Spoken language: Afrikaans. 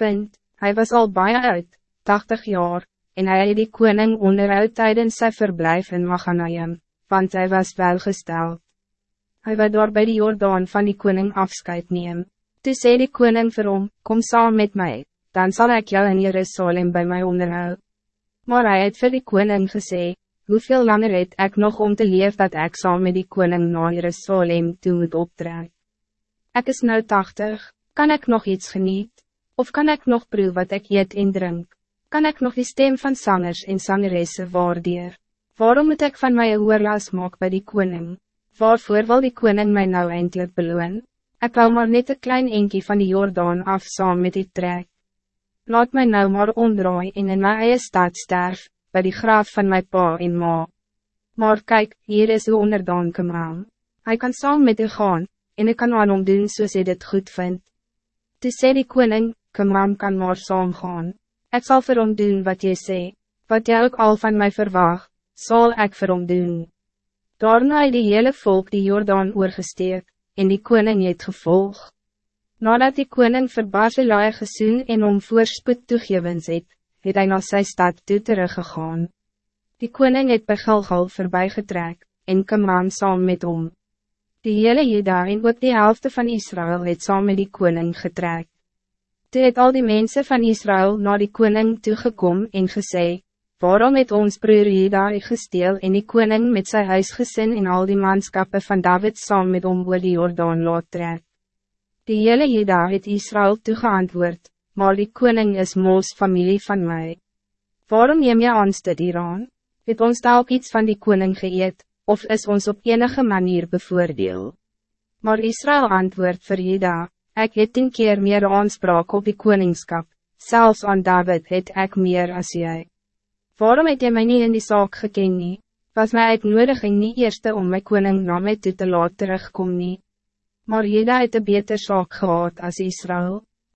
Punt, hij was al bijna uit, 80 jaar, en hij het die koning onderhoud tijdens zijn verblijf in Maganaim, want hij was welgesteld. Hij werd door bij de Jordaan van die koning afscheid neem. Toe sê die koning vir hom, kom saam met mij, dan zal ik jou in Jerusalem bij mij onderhoud. Maar hij het vir die koning gesê, hoeveel langer het ik nog om te leef dat ik saam met die koning na Jerusalem toe moet optrek? Ik is nou 80, kan ik nog iets geniet? Of kan ik nog proeven wat ik eet en drink? Kan ik nog die stem van zangers en zangeresse waardeer? Waarom moet ik van mij een oorlaas maak bij die koning? Waarvoor wil die koning mij nou eindelijk beloon? Ik wil maar net een klein enkie van die Jordaan af saam met die trek. Laat mij nou maar omdraai en in mijn eie stad sterf, bij die graaf van mijn pa en ma. Maar kijk, hier is uw onderdanke man. Hij kan saam met u gaan, en ik kan aan hom doen soos hy dit goed vindt. Toe sê die koning, Kamram kan maar saam gaan. Ik zal vir hom doen wat jy sê, wat jy ook al van mij verwacht, zal ik vir hom doen. Daarna het die hele volk die Jordaan oorgesteek, en die koning het gevolg. Nadat die koning vir Barzilai gesoen en om voorspoed toegewens het, het hy na sy stad toe teruggegaan. Die koning het by Gilgal voorbijgetrek, en Kamram saam met hom. Die hele Jeda en ook die helft van Israël het saam met die koning getrek. Toe het al die mensen van Israël naar die koning toegekom en gesê, waarom het ons broer Jeda gesteel en die koning met zijn huisgezin en al die manschappen van David saam met hom oor die Jordaan laat trek. Die hele Jeda het Israël toegeantwoord, maar die koning is moos familie van mij. Waarom neem je ons dit hieraan? Het ons ook iets van die koning geëet, of is ons op enige manier bevoordeel? Maar Israël antwoord vir Jeda, ek het tien keer meer aanspraak op die koningskap, zelfs aan David het ek meer as jy. Waarom het jy my nie in die zaak geken nie? Was my uitnodiging nie eerste om my koning na my toe te laat terugkom nie? Maar Jeda het een beter zaak gehad als Israël.